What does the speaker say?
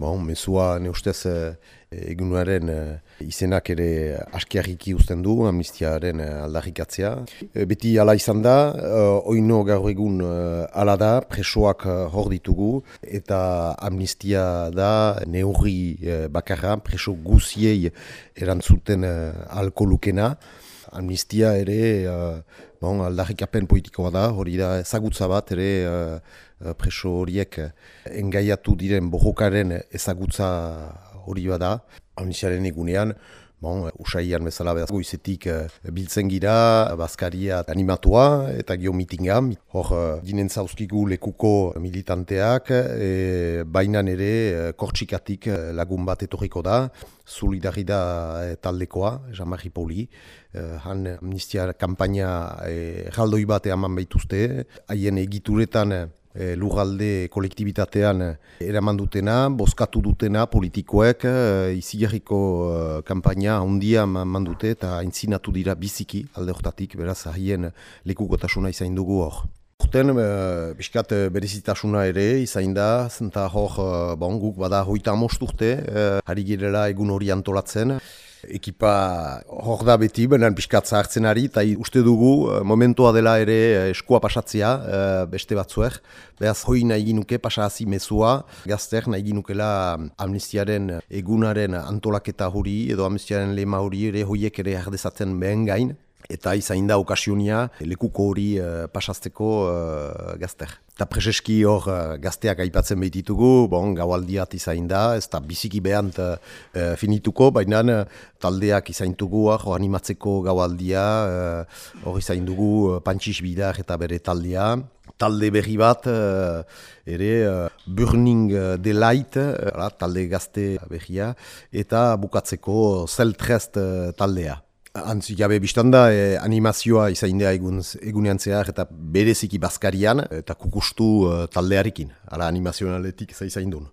Bon, mesua ne ustez egunuaren izenak ere askiarriki uzten du amnistiaren aldarrikatzea. Beti ala izan da, oino gaur egun ala da, presoak hor ditugu eta amnistia da neurri bakarra preso guziei erantzuten alkolukena. Amnistia ere bon, aldarrikapen politikoa da, hori da ezagutza bat ere preso horiek engaiatu diren borrokaren ezagutza hori bada. Amnistiaren egunean, bon, usaian bezala behaz goizetik biltzen gira, bazkaria animatua eta gio mitinga. Hor, dinen zauzkigu lekuko militanteak, e, bainan ere kortxikatik lagun bat etorriko da, solidarida taldekoa, Jean-Marie Poli, han amnistia kampaina e, jaldoi bat eman behituzte, haien egituretan e, lurralde kolektibitatean e, eraman dutena, bozkatu dutena politikoek, e, izigarriko e, kampaina handia mandute eta aintzinatu dira biziki alde hortatik, beraz haien lekukotasuna izain dugu hor. Urten, e, biskat berezitasuna ere izain da, zenta hor, e, bon, guk bada hoita amosturte, e, harri girela egun hori antolatzen, Ekipa hor da beti, benen piskatza hartzen ari, eta uste dugu eh, momentua dela ere eh, eskua pasatzea eh, beste batzuek. Beaz hoi nahi ginuke pasazi mezua, gazter nahi ginukela amnistiaren egunaren antolaketa hori, edo amnistiaren lema hori ere hoiek ere jardezatzen behen gain eta izain da okasionia lekuko hori uh, pasazteko uh, gazter. Eta prezeski hor uh, gazteak aipatzen behititugu, bon, gaualdiat izain da, ez da biziki behant uh, finituko, baina uh, taldeak izaintugu hor animatzeko gaualdia, hor uh, izain dugu uh, pantxix bidar eta bere taldea. Talde berri bat, uh, ere uh, Burning Delight, uh, talde gazte berria, eta bukatzeko Zeltrest uh, taldea. Antzi jabe biztan da, e, animazioa izaindea egun, egunean zehar eta bereziki bazkarian eta kukustu e, taldearekin. Ara animazionaletik za izaindun.